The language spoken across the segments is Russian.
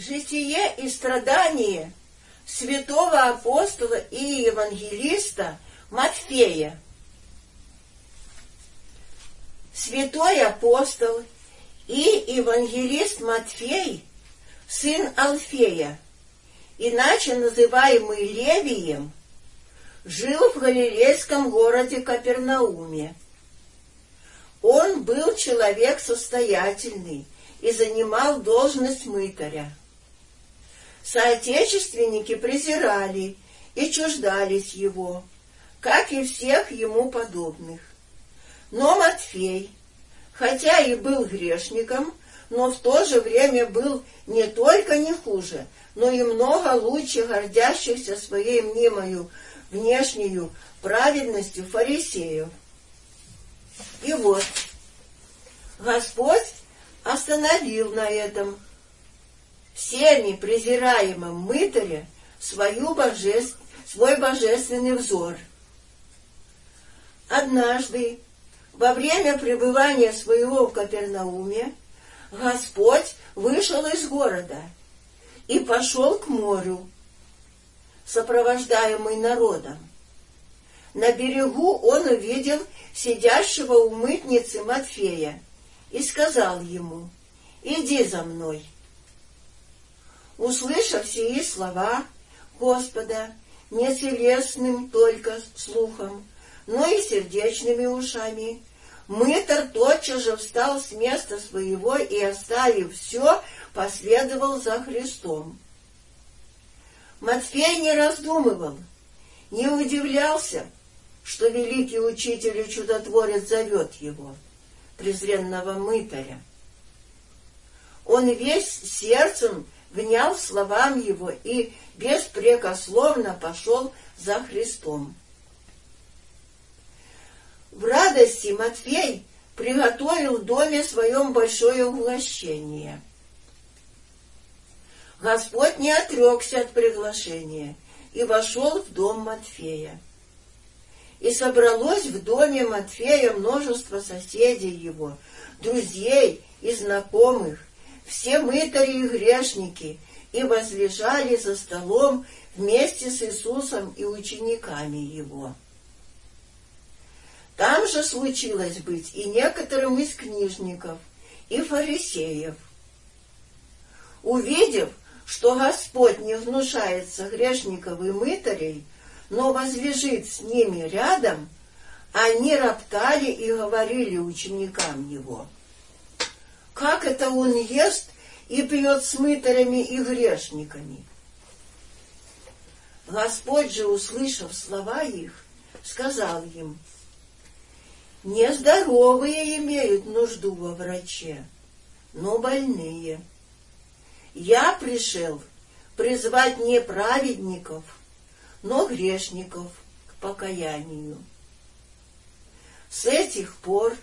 Житие и страдания святого апостола и евангелиста Матфея. Святой апостол и евангелист Матфей, сын Алфея, иначе называемый Левием, жил в галилейском городе Капернауме. Он был человек состоятельный и занимал должность мытаря. Соотечественники презирали и чуждались его, как и всех ему подобных. Но Матфей, хотя и был грешником, но в то же время был не только не хуже, но и много лучше гордящихся своей мнимою внешнюю праведностью фарисеев. И вот, Господь остановил на этом всеми презираемом мытаре свою божеств... свой божественный взор. Однажды, во время пребывания своего в Капернауме, Господь вышел из города и пошел к морю, сопровождаемый народом. На берегу он увидел сидящего у мытницы Матфея и сказал ему, «Иди за мной». Услышав сии слова Господа, не телесным только слухом, но и сердечными ушами, мытар тотчас же встал с места своего и, оставив все, последовал за Христом. Матфей не раздумывал, не удивлялся, что великий учитель и чудотворец зовет его, презренного мытаря. Он весь сердцем внял словам его и беспрекословно пошел за Христом. В радости Матфей приготовил в доме своем большое угощение. Господь не отрекся от приглашения и вошел в дом Матфея. И собралось в доме Матфея множество соседей его, друзей и знакомых, все мытари и грешники, и возлежали за столом вместе с Иисусом и учениками Его. Там же случилось быть и некоторым из книжников, и фарисеев. Увидев, что Господь не внушается грешников и мытарей, но возлежит с ними рядом, они роптали и говорили ученикам Его — как это он ест и пьет с мытарями и грешниками? Господь же, услышав слова их, сказал им, «Нездоровые имеют нужду во враче, но больные. Я пришел призвать не праведников, но грешников к покаянию». С этих пор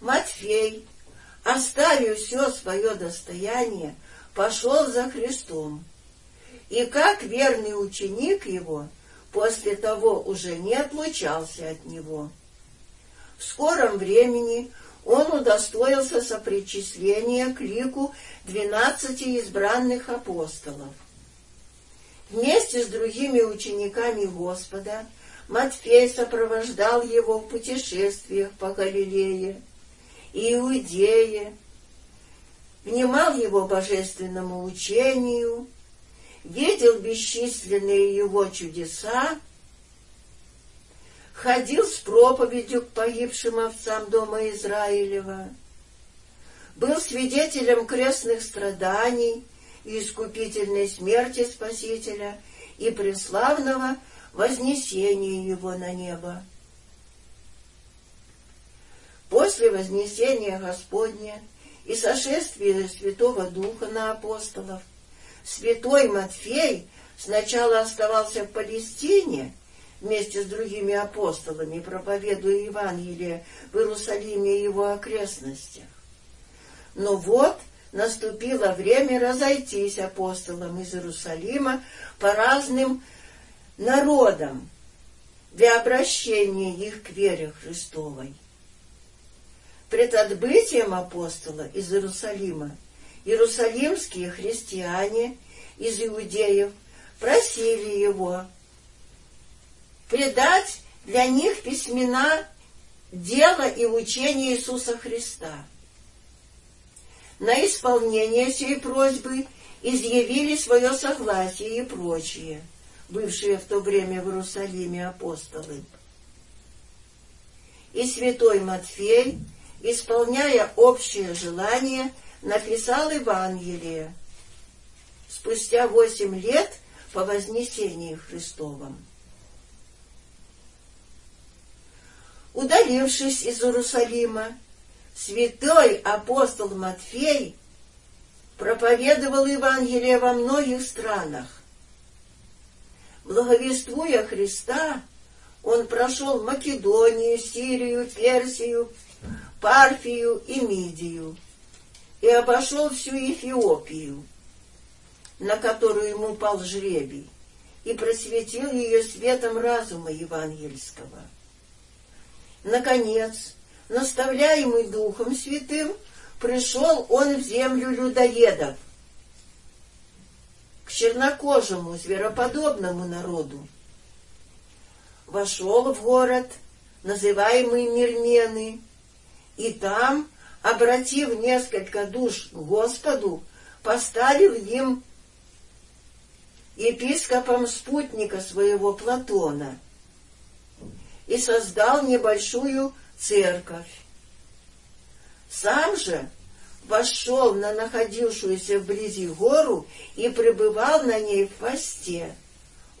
Матфей, оставив все свое достояние, пошел за Христом. И как верный ученик его, после того уже не отлучался от него. В скором времени он удостоился сопричисления к лику двенадцати избранных апостолов. Вместе с другими учениками Господа Матфей сопровождал его в путешествиях по Галилее, Иудее, внимал его божественному учению, видел бесчисленные его чудеса, ходил с проповедью к погибшим овцам дома Израилева, был свидетелем крестных страданий и искупительной смерти Спасителя и преславного вознесения его на небо. После вознесения Господня и сошествия Святого Духа на апостолов, святой Матфей сначала оставался в Палестине вместе с другими апостолами, проповедуя Евангелие в Иерусалиме и его окрестностях. Но вот наступило время разойтись апостолам из Иерусалима по разным народам для обращения их к вере Христовой. Пред отбытием апостола из Иерусалима Иерусалимские христиане из иудеев просили его предать для них письмена дело и учение Иисуса Христа. На исполнение сей просьбы изъявили свое согласие и прочие, бывшие в то время в Иерусалиме апостолы. И святой Матфей, исполняя общее желание, написал Евангелие спустя восемь лет по Вознесении Христовом. Удалившись из Иерусалима, святой апостол Матфей проповедовал Евангелие во многих странах. Благовествуя Христа, он прошел Македонию, Сирию, Персию, Парфию и Мидию и обошел всю Эфиопию, на которую ему пал жребий, и просветил ее светом разума евангельского. Наконец, наставляемый Духом Святым, пришел он в землю людоедов, к чернокожему звероподобному народу. Вошел в город, называемый Мирмены, и там, обратив несколько душ к Господу, поставил им епископом спутника своего Платона и создал небольшую церковь. Сам же вошел на находившуюся вблизи гору и пребывал на ней в посте,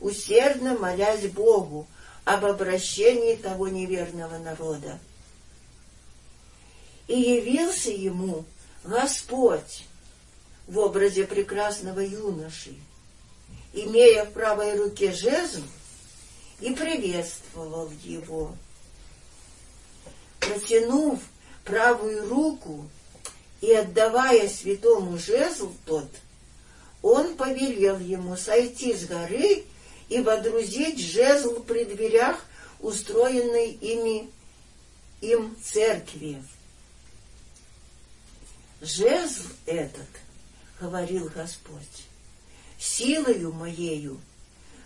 усердно молясь Богу об обращении того неверного народа. И явился ему Господь в образе прекрасного юноши, имея в правой руке жезл, и приветствовал его. Протянув правую руку и отдавая святому жезл тот, он повелел ему сойти с горы и водрузить жезл при дверях устроенной ими им церкви. Жезл этот, — говорил Господь, — силою моею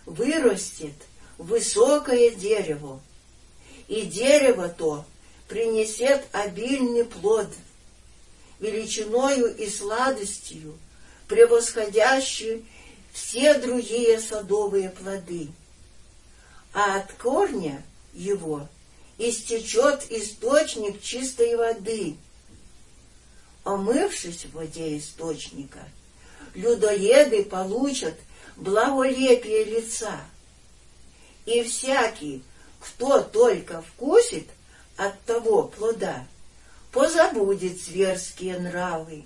вырастет высокое дерево, и дерево то принесет обильный плод, величиною и сладостью, превосходящий все другие садовые плоды. А от корня его истечет источник чистой воды. Омывшись в воде источника, людоеды получат благолепие лица. И всякий, кто только вкусит — от того плода, позабудет зверские нравы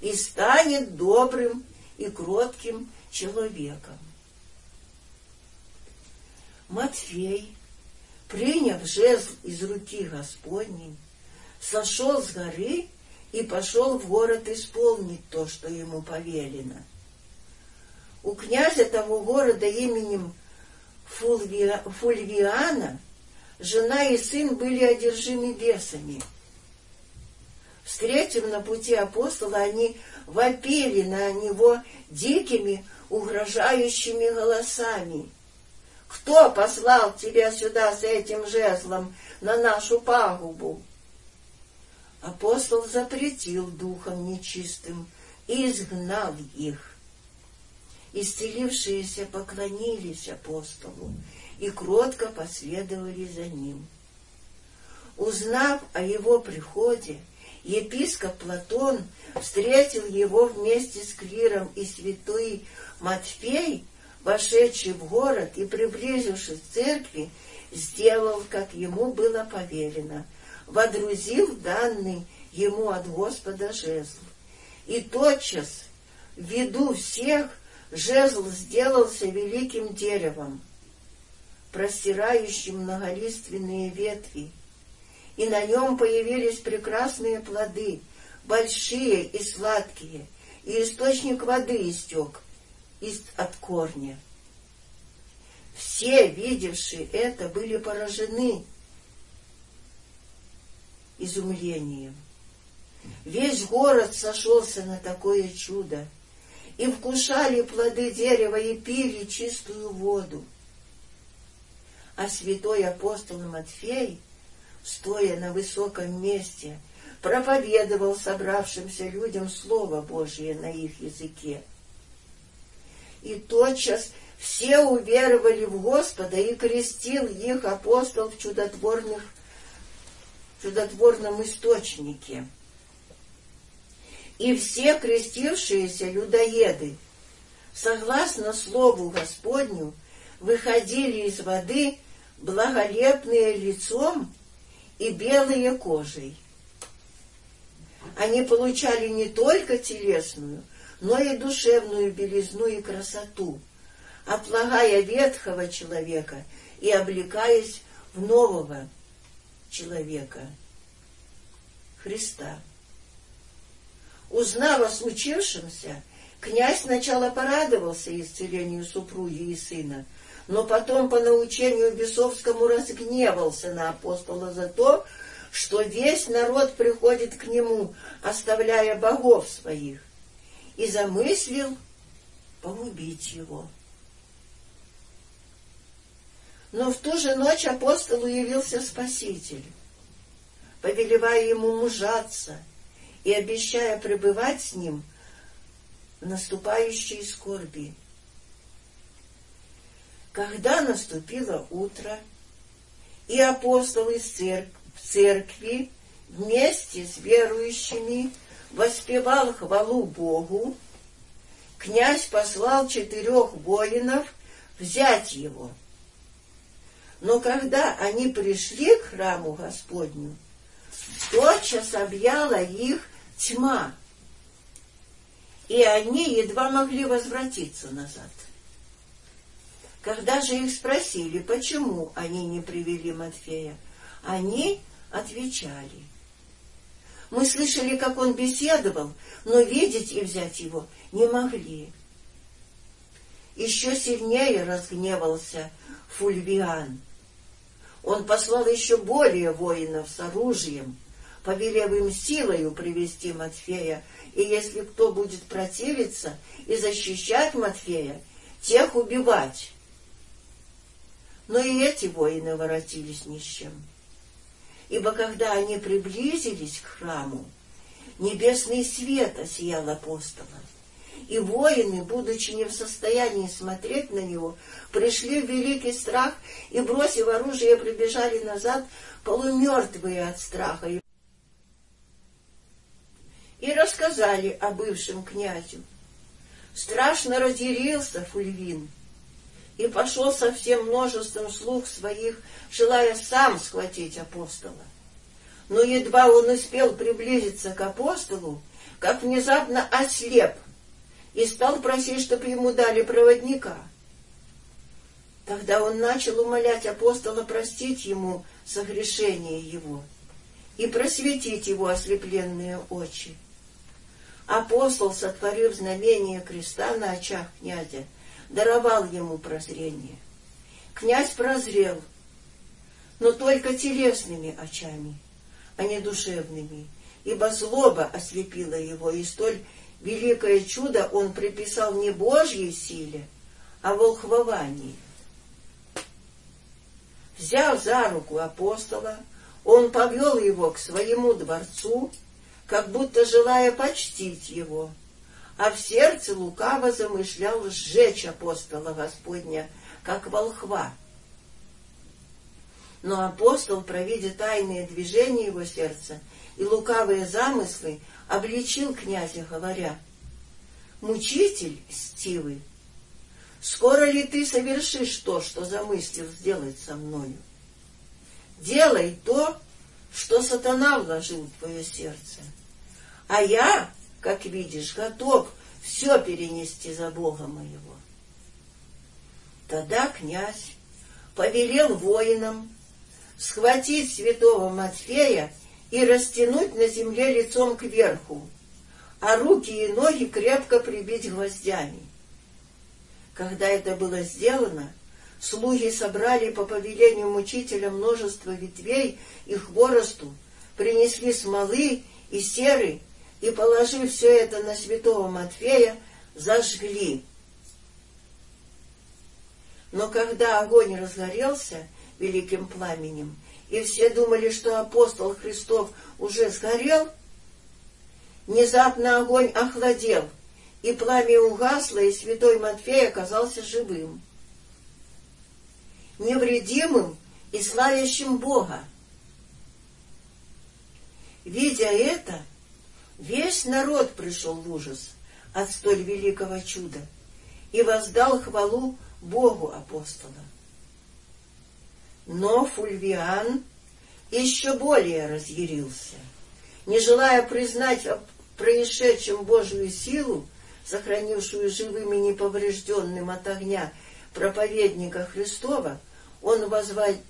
и станет добрым и кротким человеком. Матфей, приняв жезл из руки Господней, сошел с горы и пошел в город исполнить то, что ему повелено. У князя того города именем Фульвиана жена и сын были одержимы бесами. Встретив на пути апостола, они вопили на него дикими, угрожающими голосами. «Кто послал тебя сюда с этим жезлом на нашу пагубу?» Апостол запретил духом нечистым и изгнал их. Исцелившиеся поклонились апостолу и кротко последовали за ним. Узнав о его приходе, епископ Платон встретил его вместе с клиром и святой Матфей, вошедший в город и приблизившись к церкви, сделал, как ему было повелено, водрузил данный ему от Господа жезл. И тотчас, в виду всех, жезл сделался великим деревом, простирающим многолиственные ветви, и на нем появились прекрасные плоды, большие и сладкие, и источник воды истек из, от корня. Все, видевшие это, были поражены изумлением. Весь город сошелся на такое чудо, и вкушали плоды дерева и пили чистую воду. А святой апостол Матфей, стоя на высоком месте, проповедовал собравшимся людям Слово Божие на их языке. И тотчас все уверовали в Господа, и крестил их апостол в чудотворных, чудотворном источнике. И все крестившиеся людоеды, согласно Слову Господню, выходили из воды благолепные лицом и белые кожей. Они получали не только телесную, но и душевную белизну и красоту, облагая ветхого человека и облекаясь в нового человека, Христа. Узнав о случившемся, князь сначала порадовался исцелению супруги и сына, но потом по научению Бесовскому разгневался на апостола за то, что весь народ приходит к нему, оставляя богов своих, и замыслил погубить его. Но в ту же ночь апостолу явился Спаситель, повелевая ему мужаться и обещая пребывать с ним в наступающей скорби. Когда наступило утро, и апостол из церкви вместе с верующими воспевал хвалу Богу, князь послал четырех воинов взять его — но когда они пришли к храму Господню, тотчас объяла их тьма, и они едва могли возвратиться назад. Когда же их спросили, почему они не привели Матфея, они отвечали. Мы слышали, как он беседовал, но видеть и взять его не могли. Еще сильнее разгневался Фульвиан — он послал еще более воинов с оружием, повелев им силою привести Матфея, и если кто будет противиться и защищать Матфея, тех убивать. Но и эти воины воротились ни с чем. Ибо когда они приблизились к храму, небесный свет осиял апостола и воины, будучи не в состоянии смотреть на него, пришли в великий страх и, бросив оружие, прибежали назад, полумертвые от страха. И рассказали о бывшем князю. Страшно разъярился Фульвин и пошел со всем множеством слуг своих, желая сам схватить апостола. Но едва он успел приблизиться к апостолу, как внезапно ослеп и стал просить, чтобы ему дали проводника. Тогда он начал умолять апостола простить ему согрешение его и просветить его ослепленные очи. Апостол, сотворив знамение креста на очах князя, даровал ему прозрение. Князь прозрел, но только телесными очами, а не душевными, ибо злоба ослепила его, и столь великое чудо он приписал не Божьей силе, а волхвованию. Взяв за руку апостола, он повел его к своему дворцу, как будто желая почтить его, а в сердце лукаво замышлял сжечь апостола Господня, как волхва. Но апостол, провидя тайные движения его сердца и лукавые замыслы, обличил князя, говоря, «Мучитель Стивы, скоро ли ты совершишь то, что замыслил сделать со мною? Делай то, что сатана вложил в твое сердце, а я, как видишь, готов все перенести за Бога моего». Тогда князь повелел воинам схватить святого Матфея и растянуть на земле лицом кверху, а руки и ноги крепко прибить гвоздями. Когда это было сделано, слуги собрали по повелению мучителя множество ветвей и хворосту, принесли смолы и серы, и, положив все это на святого Матфея, зажгли. Но когда огонь разгорелся великим пламенем, и все думали, что апостол Христов уже сгорел, внезапно огонь охладел, и пламя угасло, и святой Матфей оказался живым, невредимым и славящим Бога. Видя это, весь народ пришел в ужас от столь великого чуда и воздал хвалу Богу апостола. Но Фульвиан еще более разъярился. Не желая признать о происшедшем Божию силу, сохранившую живым и неповрежденным от огня проповедника Христова, он возводил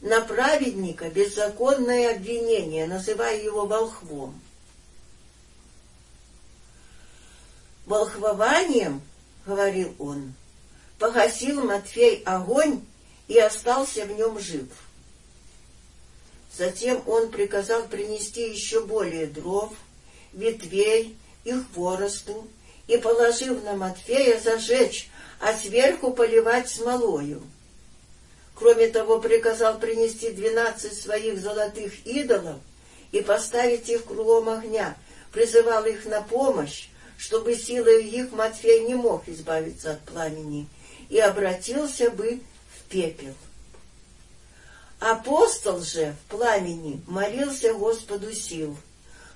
на праведника беззаконное обвинение, называя его волхвом. Волхвованием, говорил он, погасил Матфей огонь и остался в нем жив. Затем он приказал принести еще более дров, ветвей и хворосту, и, положив на Матфея, зажечь, а сверху поливать смолою. Кроме того, приказал принести двенадцать своих золотых идолов и поставить их кругом огня, призывал их на помощь, чтобы силой их Матфей не мог избавиться от пламени, и обратился бы в пепел. Апостол же в пламени молился Господу сил,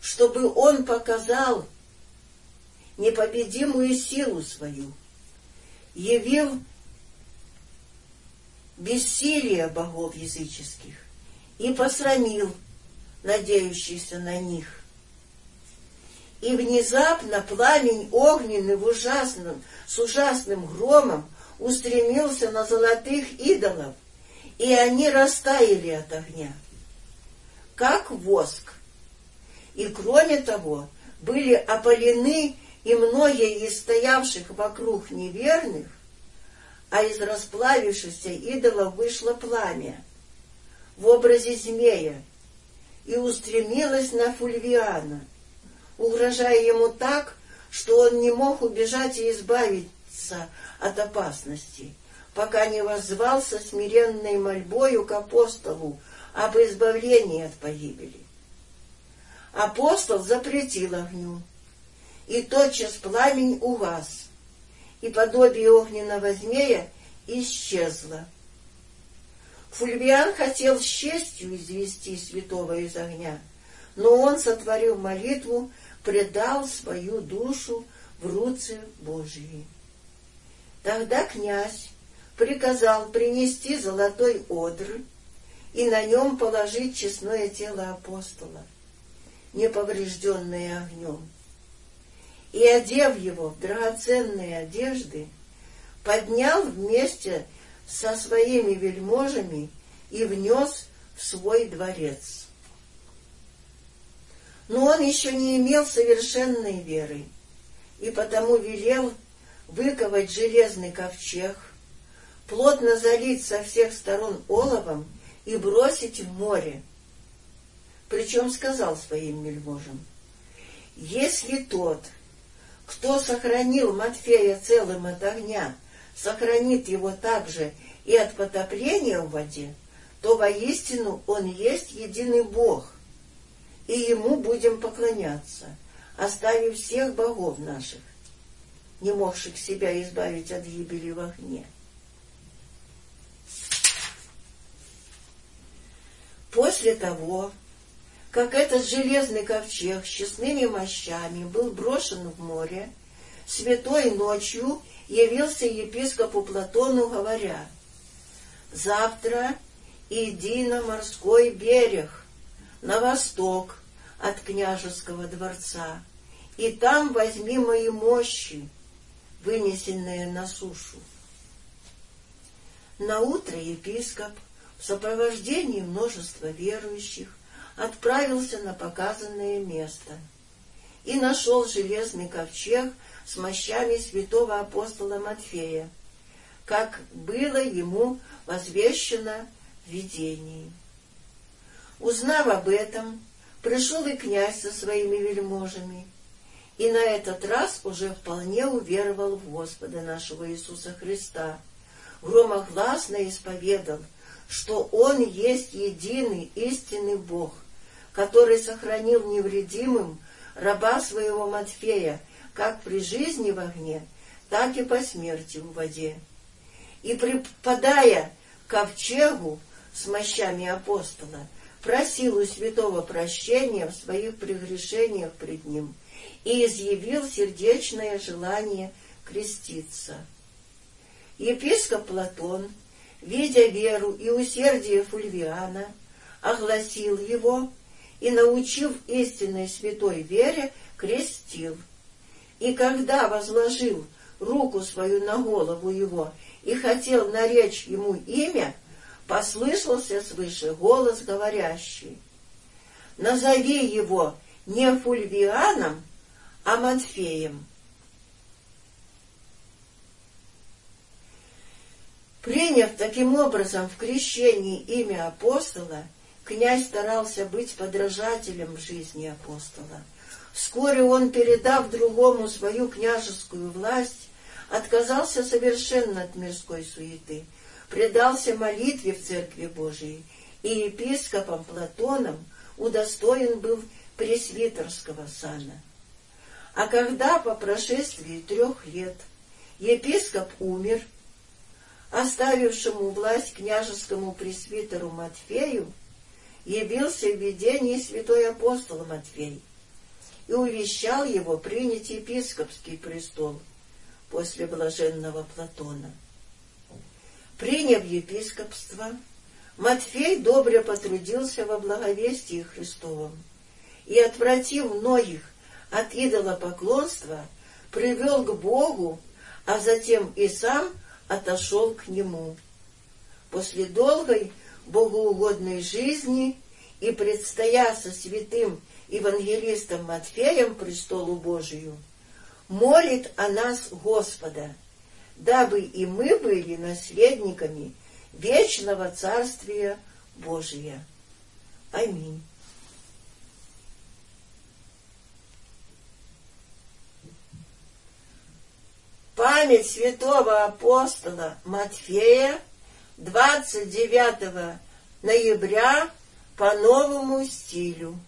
чтобы он показал непобедимую силу свою, явил бессилие богов языческих и посрамил надеющихся на них. И внезапно пламень огненный в ужасном, с ужасным громом устремился на золотых идолов, и они растаяли от огня, как воск. И кроме того, были опалены и многие из стоявших вокруг неверных, а из расплавившихся идолов вышло пламя в образе змея и устремилось на Фульвиана, угрожая ему так, что он не мог убежать и избавиться от опасности — пока не воззвался смиренной мольбою к апостолу об избавлении от погибели. Апостол запретил огню, и тотчас пламень угас, и подобие огненного змея исчезло. Фульвиан хотел с честью извести святого из огня, но он, сотворил молитву, предал свою душу в руцы Божьи. Тогда князь, приказал принести золотой одр и на нем положить честное тело апостола, неповрежденное огнем. И, одев его в драгоценные одежды, поднял вместе со своими вельможами и внес в свой дворец. Но он еще не имел совершенной веры, и потому велел выковать железный ковчег — плотно залить со всех сторон оловом и бросить в море. Причем сказал своим мельможам, если тот, кто сохранил Матфея целым от огня, сохранит его также и от потопления в воде, то воистину он есть единый Бог, и ему будем поклоняться, оставив всех богов наших, не могших себя избавить от гибели в огне. После того, как этот железный ковчег с честными мощами был брошен в море, святой ночью явился епископу Платону, говоря, «Завтра иди на морской берег, на восток от княжеского дворца, и там возьми мои мощи, вынесенные на сушу». На утро епископ в сопровождении множества верующих отправился на показанное место и нашел железный ковчег с мощами святого апостола Матфея, как было ему возвещено видении. Узнав об этом, пришел и князь со своими вельможами, и на этот раз уже вполне уверовал в Господа нашего Иисуса Христа, громогласно исповедал, что Он есть единый истинный Бог, который сохранил невредимым раба своего Матфея, как при жизни в огне, так и по смерти в воде. И припадая к ковчегу с мощами апостола, просил у святого прощения в своих прегрешениях пред ним и изъявил сердечное желание креститься. Епископ Платон, видя веру и усердие Фульвиана, огласил его и, научив истинной святой вере, крестил. И когда возложил руку свою на голову его и хотел наречь ему имя, послышался свыше голос говорящий. «Назови его не Фульвианом, а Матфеем». Приняв таким образом в крещении имя апостола, князь старался быть подражателем в жизни апостола. Вскоре он, передав другому свою княжескую власть, отказался совершенно от мирской суеты, предался молитве в Церкви Божией, и епископом Платоном удостоен был пресвитерского сана. А когда по прошествии трех лет епископ умер, оставившему власть княжескому пресвитеру Матфею, явился в видении святой апостол Матфей и увещал его принять епископский престол после блаженного Платона. Приняв епископство, Матфей добре потрудился во благовестии Христовом и, отвратив многих от идолопоклонства, привел к Богу, а затем и сам отошел к Нему. После долгой богоугодной жизни и предстоя со святым евангелистом Матфеем престолу Божию, молит о нас Господа, дабы и мы были наследниками вечного Царствия Божия. Аминь. Память святого апостола Матфея 29 ноября по новому стилю.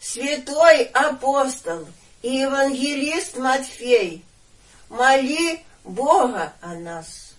Святой апостол и евангелист Матфей, моли Бога о нас.